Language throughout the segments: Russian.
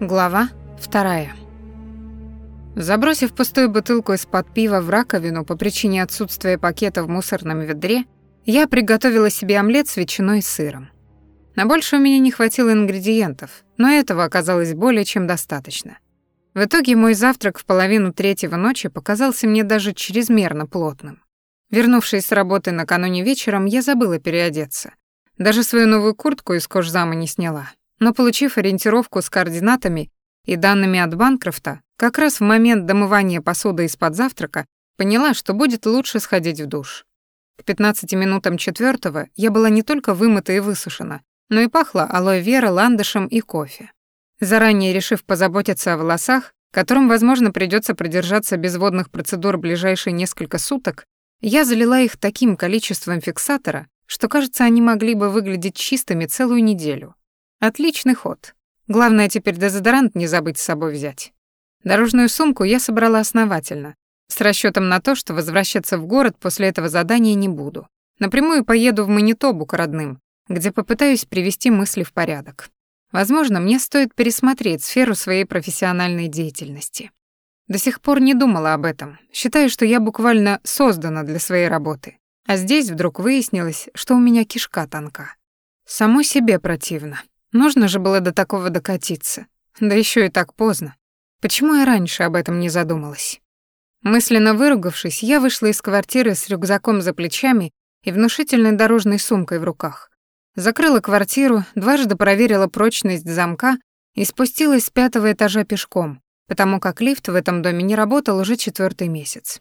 Глава вторая. Забросив пустую бутылку из-под пива в раковину по причине отсутствия пакета в мусорном ведре, я приготовила себе омлет с ветчиной и сыром. На больше у меня не хватило ингредиентов, но этого оказалось более чем достаточно. В итоге мой завтрак в половину третьего ночи показался мне даже чрезмерно плотным. Вернувшись с работы накануне вечером, я забыла переодеться. Даже свою новую куртку из кожзама не сняла но получив ориентировку с координатами и данными от Банкрофта, как раз в момент домывания посуды из-под завтрака, поняла, что будет лучше сходить в душ. К 15 минутам четвертого я была не только вымыта и высушена, но и пахла алоэ вера, ландышем и кофе. Заранее решив позаботиться о волосах, которым, возможно, придется продержаться без водных процедур ближайшие несколько суток, я залила их таким количеством фиксатора, что, кажется, они могли бы выглядеть чистыми целую неделю. Отличный ход. Главное теперь дезодорант не забыть с собой взять. Дорожную сумку я собрала основательно, с расчетом на то, что возвращаться в город после этого задания не буду. Напрямую поеду в Манитобу к родным, где попытаюсь привести мысли в порядок. Возможно, мне стоит пересмотреть сферу своей профессиональной деятельности. До сих пор не думала об этом. Считаю, что я буквально создана для своей работы. А здесь вдруг выяснилось, что у меня кишка тонка. Самой себе противно. Нужно же было до такого докатиться. Да еще и так поздно. Почему я раньше об этом не задумалась? Мысленно выругавшись, я вышла из квартиры с рюкзаком за плечами и внушительной дорожной сумкой в руках. Закрыла квартиру, дважды проверила прочность замка и спустилась с пятого этажа пешком, потому как лифт в этом доме не работал уже четвертый месяц.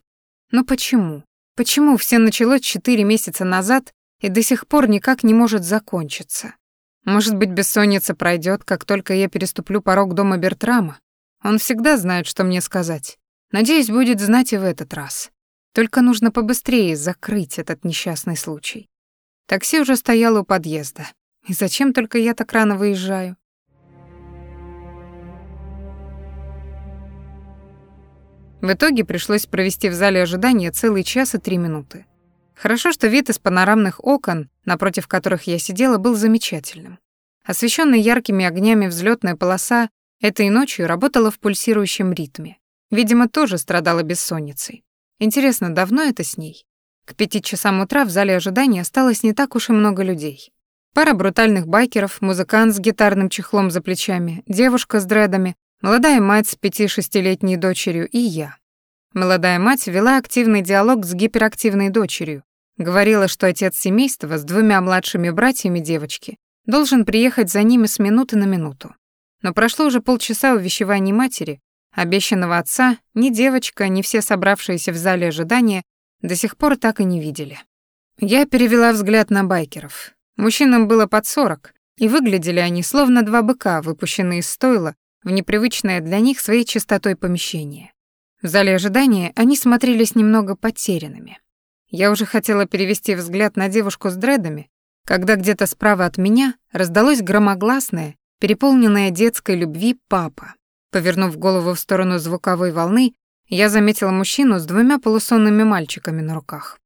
Но почему? Почему все началось четыре месяца назад и до сих пор никак не может закончиться? Может быть, бессонница пройдет, как только я переступлю порог дома Бертрама? Он всегда знает, что мне сказать. Надеюсь, будет знать и в этот раз. Только нужно побыстрее закрыть этот несчастный случай. Такси уже стояло у подъезда. И зачем только я так рано выезжаю? В итоге пришлось провести в зале ожидания целый час и три минуты. Хорошо, что вид из панорамных окон, напротив которых я сидела, был замечательным. Освещенная яркими огнями взлетная полоса этой ночью работала в пульсирующем ритме. Видимо, тоже страдала бессонницей. Интересно, давно это с ней? К пяти часам утра в зале ожидания осталось не так уж и много людей. Пара брутальных байкеров, музыкант с гитарным чехлом за плечами, девушка с дредами, молодая мать с пяти-шестилетней дочерью и я. Молодая мать вела активный диалог с гиперактивной дочерью, Говорила, что отец семейства с двумя младшими братьями девочки должен приехать за ними с минуты на минуту. Но прошло уже полчаса увещеваний матери, обещанного отца ни девочка, ни все собравшиеся в зале ожидания до сих пор так и не видели. Я перевела взгляд на байкеров. Мужчинам было под сорок, и выглядели они словно два быка, выпущенные из стойла в непривычное для них своей чистотой помещение. В зале ожидания они смотрелись немного потерянными. Я уже хотела перевести взгляд на девушку с дредами, когда где-то справа от меня раздалось громогласное, переполненное детской любви «папа». Повернув голову в сторону звуковой волны, я заметила мужчину с двумя полусонными мальчиками на руках.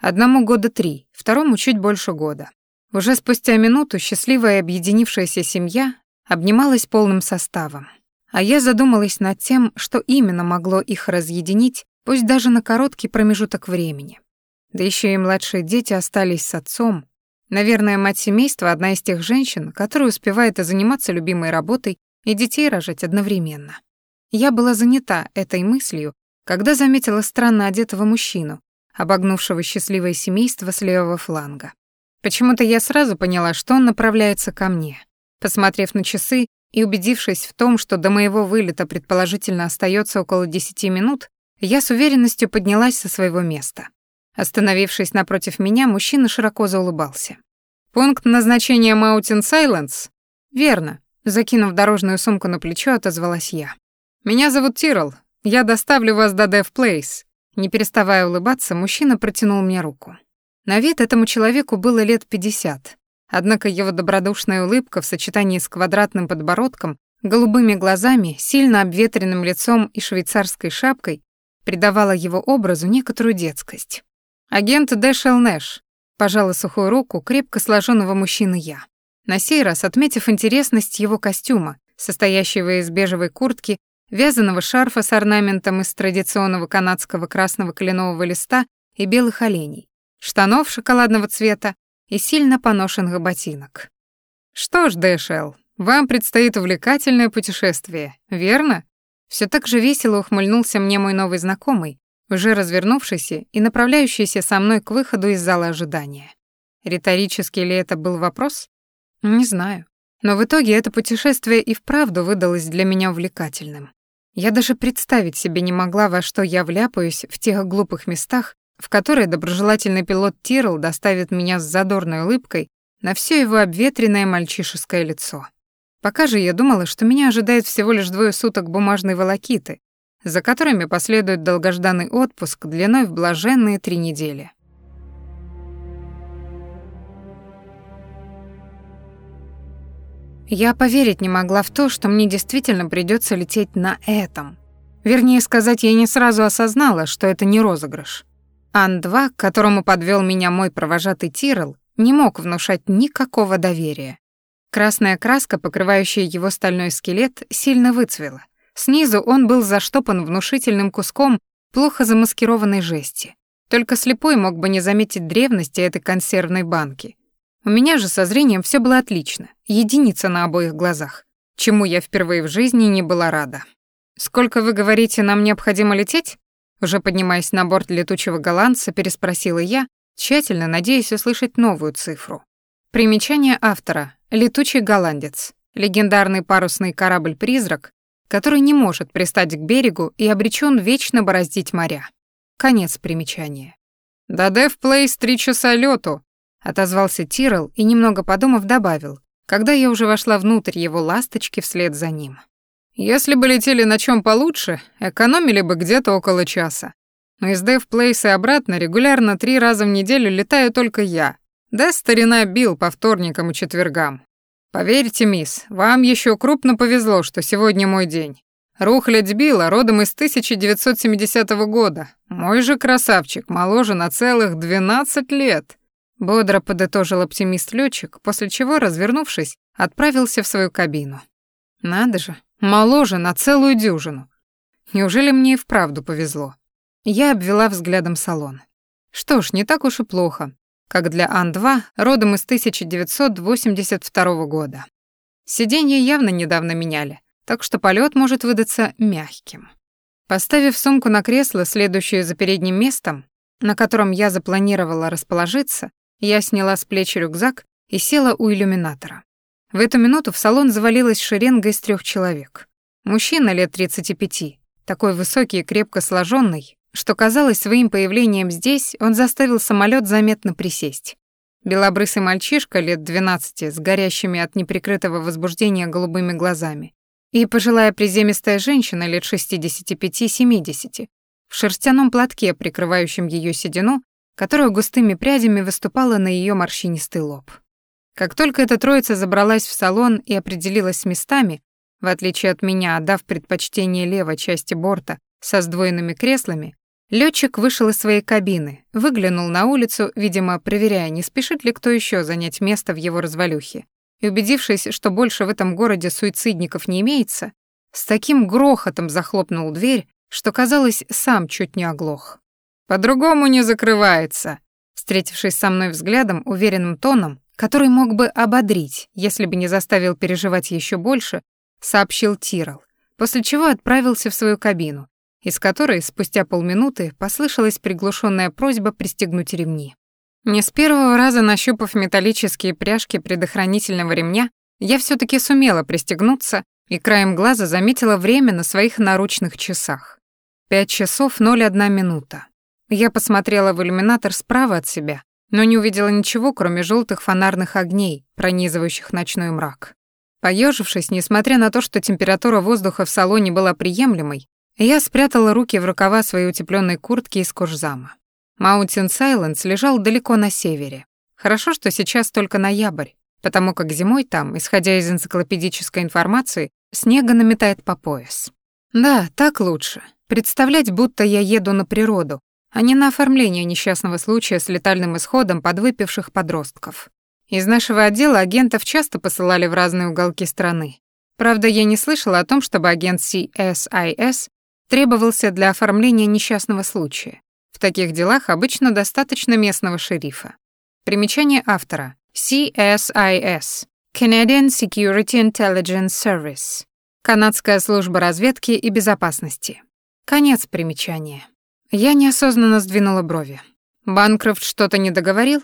Одному года три, второму чуть больше года. Уже спустя минуту счастливая объединившаяся семья обнималась полным составом. А я задумалась над тем, что именно могло их разъединить, пусть даже на короткий промежуток времени. Да еще и младшие дети остались с отцом. Наверное, мать семейства — одна из тех женщин, которая успевает и заниматься любимой работой, и детей рожать одновременно. Я была занята этой мыслью, когда заметила странно одетого мужчину, обогнувшего счастливое семейство с левого фланга. Почему-то я сразу поняла, что он направляется ко мне. Посмотрев на часы и убедившись в том, что до моего вылета предположительно остается около 10 минут, я с уверенностью поднялась со своего места. Остановившись напротив меня, мужчина широко заулыбался. «Пункт назначения Маутин Сайленс?» «Верно», — закинув дорожную сумку на плечо, отозвалась я. «Меня зовут Тирл. Я доставлю вас до Dev Place». Не переставая улыбаться, мужчина протянул мне руку. На вид этому человеку было лет пятьдесят, однако его добродушная улыбка в сочетании с квадратным подбородком, голубыми глазами, сильно обветренным лицом и швейцарской шапкой придавала его образу некоторую детскость. «Агент Дэшел Нэш», — пожала сухую руку крепко сложенного мужчины я. На сей раз, отметив интересность его костюма, состоящего из бежевой куртки, вязаного шарфа с орнаментом из традиционного канадского красного кленового листа и белых оленей, штанов шоколадного цвета и сильно поношенных ботинок. «Что ж, Дэшел, вам предстоит увлекательное путешествие, верно?» Все так же весело ухмыльнулся мне мой новый знакомый, уже развернувшийся и направляющийся со мной к выходу из зала ожидания. Риторический ли это был вопрос? Не знаю. Но в итоге это путешествие и вправду выдалось для меня увлекательным. Я даже представить себе не могла, во что я вляпаюсь в тех глупых местах, в которые доброжелательный пилот Тирл доставит меня с задорной улыбкой на все его обветренное мальчишеское лицо. Пока же я думала, что меня ожидает всего лишь двое суток бумажной волокиты, за которыми последует долгожданный отпуск длиной в блаженные три недели. Я поверить не могла в то, что мне действительно придется лететь на этом. Вернее сказать, я не сразу осознала, что это не розыгрыш. Ан-2, к которому подвел меня мой провожатый Тирл, не мог внушать никакого доверия. Красная краска, покрывающая его стальной скелет, сильно выцвела. Снизу он был заштопан внушительным куском плохо замаскированной жести. Только слепой мог бы не заметить древности этой консервной банки. У меня же со зрением все было отлично, единица на обоих глазах, чему я впервые в жизни не была рада. «Сколько, вы говорите, нам необходимо лететь?» Уже поднимаясь на борт летучего голландца, переспросила я, тщательно надеясь услышать новую цифру. Примечание автора. Летучий голландец. Легендарный парусный корабль-призрак, который не может пристать к берегу и обречен вечно бороздить моря. Конец примечания. «До Дэв Плейс три часа лету, отозвался Тирл и, немного подумав, добавил, когда я уже вошла внутрь его ласточки вслед за ним. «Если бы летели на чем получше, экономили бы где-то около часа. Но из Дэв Плейс и обратно регулярно три раза в неделю летаю только я, да старина Билл по вторникам и четвергам. Поверьте, мисс, вам еще крупно повезло, что сегодня мой день. Рухлядь Билла родом из 1970 года. Мой же красавчик моложе на целых 12 лет. Бодро подытожил оптимист летчик, после чего, развернувшись, отправился в свою кабину. Надо же, моложе на целую дюжину. Неужели мне и вправду повезло? Я обвела взглядом салон. Что ж, не так уж и плохо как для Ан-2, родом из 1982 года. Сиденья явно недавно меняли, так что полет может выдаться мягким. Поставив сумку на кресло, следующее за передним местом, на котором я запланировала расположиться, я сняла с плеч рюкзак и села у иллюминатора. В эту минуту в салон завалилась шеренга из трех человек. Мужчина лет 35, такой высокий и крепко сложенный, что казалось своим появлением здесь, он заставил самолет заметно присесть. Белобрысый мальчишка лет 12 с горящими от неприкрытого возбуждения голубыми глазами и пожилая приземистая женщина лет 65-70 в шерстяном платке, прикрывающем ее седину, которая густыми прядями выступала на ее морщинистый лоб. Как только эта троица забралась в салон и определилась с местами, в отличие от меня, отдав предпочтение левой части борта со сдвоенными креслами, Летчик вышел из своей кабины, выглянул на улицу, видимо, проверяя, не спешит ли кто еще занять место в его развалюхе. И убедившись, что больше в этом городе суицидников не имеется, с таким грохотом захлопнул дверь, что, казалось, сам чуть не оглох. «По-другому не закрывается», встретившись со мной взглядом, уверенным тоном, который мог бы ободрить, если бы не заставил переживать еще больше, сообщил Тирал, после чего отправился в свою кабину, из которой спустя полминуты послышалась приглушенная просьба пристегнуть ремни. Не с первого раза нащупав металлические пряжки предохранительного ремня, я все таки сумела пристегнуться и краем глаза заметила время на своих наручных часах. Пять часов ноль одна минута. Я посмотрела в иллюминатор справа от себя, но не увидела ничего, кроме желтых фонарных огней, пронизывающих ночной мрак. Поежившись, несмотря на то, что температура воздуха в салоне была приемлемой, я спрятала руки в рукава своей утепленной куртки из кожзама. Маунтин Сайленс лежал далеко на севере. Хорошо, что сейчас только ноябрь, потому как зимой там, исходя из энциклопедической информации, снега наметает по пояс. Да, так лучше. Представлять, будто я еду на природу, а не на оформление несчастного случая с летальным исходом подвыпивших подростков. Из нашего отдела агентов часто посылали в разные уголки страны. Правда, я не слышала о том, чтобы агент CSIS требовался для оформления несчастного случая. В таких делах обычно достаточно местного шерифа. Примечание автора. CSIS. Canadian Security Intelligence Service. Канадская служба разведки и безопасности. Конец примечания. Я неосознанно сдвинула брови. Банкрофт что-то не договорил?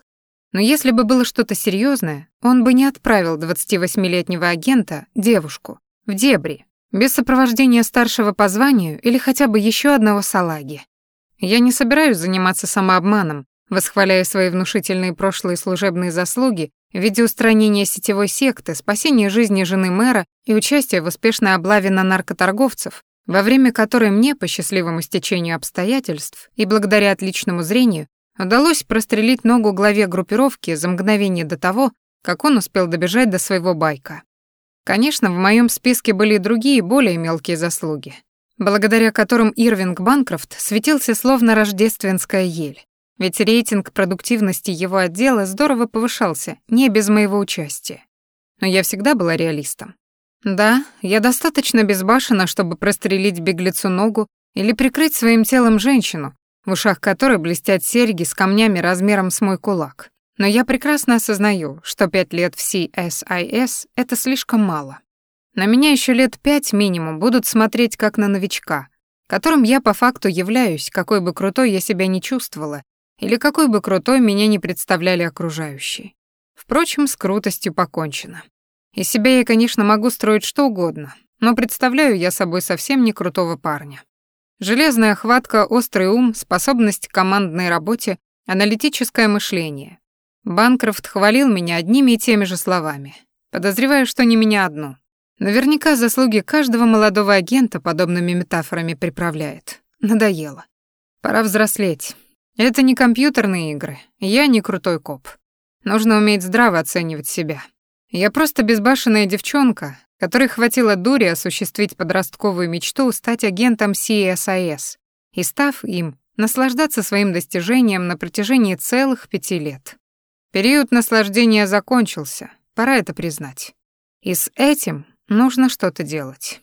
Но если бы было что-то серьезное, он бы не отправил 28-летнего агента, девушку, в дебри, без сопровождения старшего по званию или хотя бы еще одного салаги. Я не собираюсь заниматься самообманом, восхваляя свои внушительные прошлые служебные заслуги в виде устранения сетевой секты, спасения жизни жены мэра и участия в успешной облаве на наркоторговцев, во время которой мне, по счастливому стечению обстоятельств и благодаря отличному зрению, удалось прострелить ногу главе группировки за мгновение до того, как он успел добежать до своего байка. Конечно, в моем списке были и другие, более мелкие заслуги, благодаря которым Ирвинг Банкрофт светился словно рождественская ель. Ведь рейтинг продуктивности его отдела здорово повышался, не без моего участия. Но я всегда была реалистом. Да, я достаточно безбашена, чтобы прострелить беглецу ногу или прикрыть своим телом женщину, в ушах которой блестят серьги с камнями размером с мой кулак. Но я прекрасно осознаю, что пять лет в CSIS — это слишком мало. На меня еще лет пять минимум будут смотреть как на новичка, которым я по факту являюсь, какой бы крутой я себя не чувствовала, или какой бы крутой меня не представляли окружающие. Впрочем, с крутостью покончено. Из себя я, конечно, могу строить что угодно, но представляю я собой совсем не крутого парня. Железная хватка, острый ум, способность к командной работе, аналитическое мышление. Банкрофт хвалил меня одними и теми же словами. Подозреваю, что не меня одну. Наверняка заслуги каждого молодого агента подобными метафорами приправляет. Надоело. Пора взрослеть. Это не компьютерные игры. Я не крутой коп. Нужно уметь здраво оценивать себя. Я просто безбашенная девчонка, которой хватило дури осуществить подростковую мечту стать агентом CSIS и, став им, наслаждаться своим достижением на протяжении целых пяти лет. Период наслаждения закончился, пора это признать. И с этим нужно что-то делать.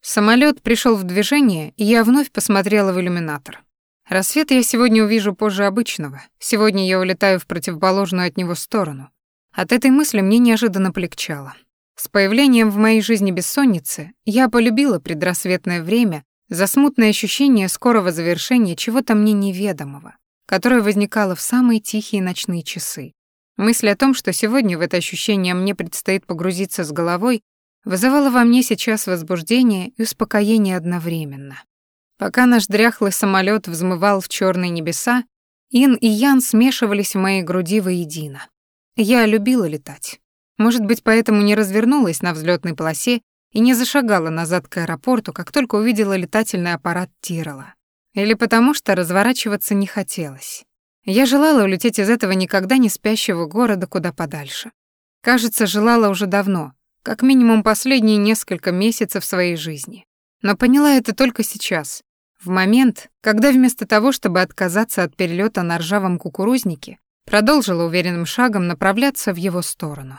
Самолет пришел в движение, и я вновь посмотрела в иллюминатор. Рассвет я сегодня увижу позже обычного. Сегодня я улетаю в противоположную от него сторону. От этой мысли мне неожиданно полегчало. С появлением в моей жизни бессонницы я полюбила предрассветное время за смутное ощущение скорого завершения чего-то мне неведомого, которое возникало в самые тихие ночные часы. Мысль о том, что сегодня в это ощущение мне предстоит погрузиться с головой, вызывала во мне сейчас возбуждение и успокоение одновременно. Пока наш дряхлый самолет взмывал в черные небеса, Ин и Ян смешивались в моей груди воедино. Я любила летать. Может быть, поэтому не развернулась на взлетной полосе и не зашагала назад к аэропорту, как только увидела летательный аппарат Тирола. Или потому что разворачиваться не хотелось. Я желала улететь из этого никогда не спящего города куда подальше. Кажется, желала уже давно, как минимум последние несколько месяцев своей жизни. Но поняла это только сейчас, в момент, когда вместо того, чтобы отказаться от перелета на ржавом кукурузнике, продолжила уверенным шагом направляться в его сторону.